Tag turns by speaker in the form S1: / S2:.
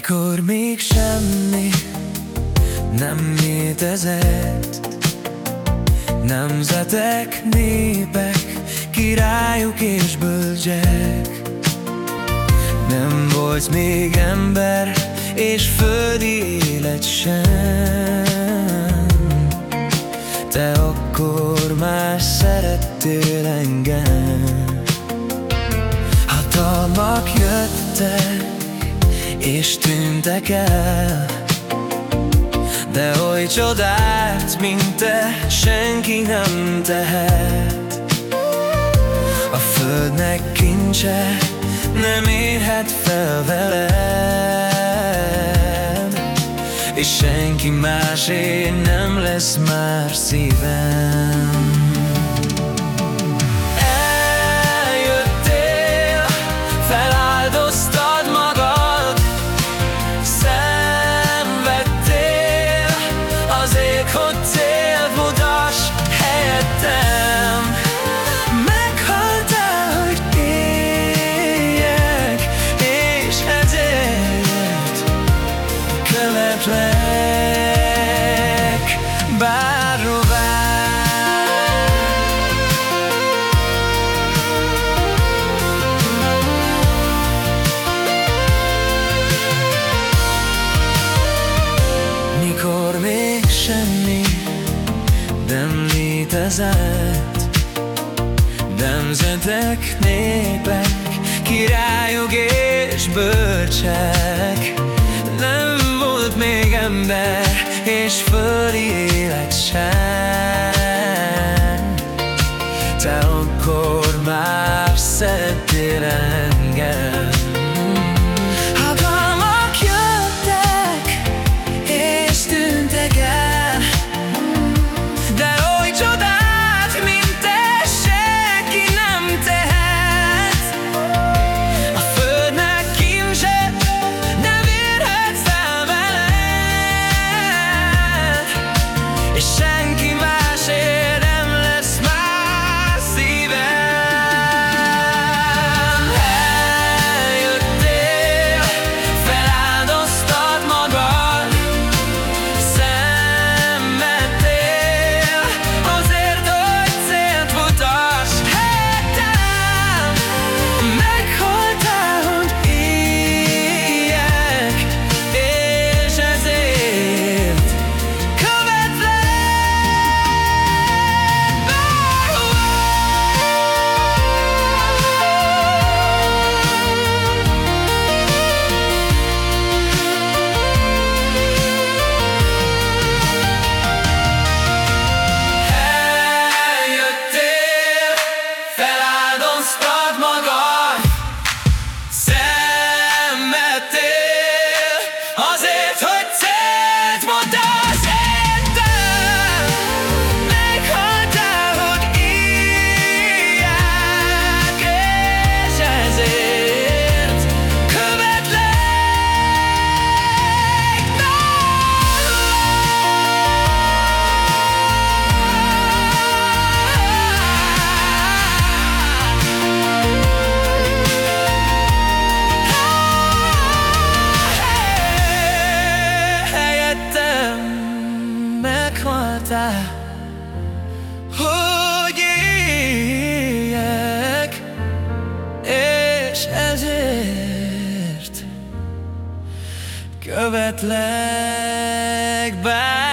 S1: Mikor még semmi nem létezett Nemzetek, népek, királyok és bölcsek Nem volt még ember és földi élet sem. Te akkor már szerettél engem. Hatalmak jöttek és tűntek el. De oly csodát, mint te, senki nem tehet. A földnek kincse nem érhet fel veled. És senki másé nem lesz már szívem létezett Nemzetek, népek, királyok és bölcsek. Nem volt még ember és földi élet sem. Te akkor már szerettél engem hogy éljek, és ezért követlek bár.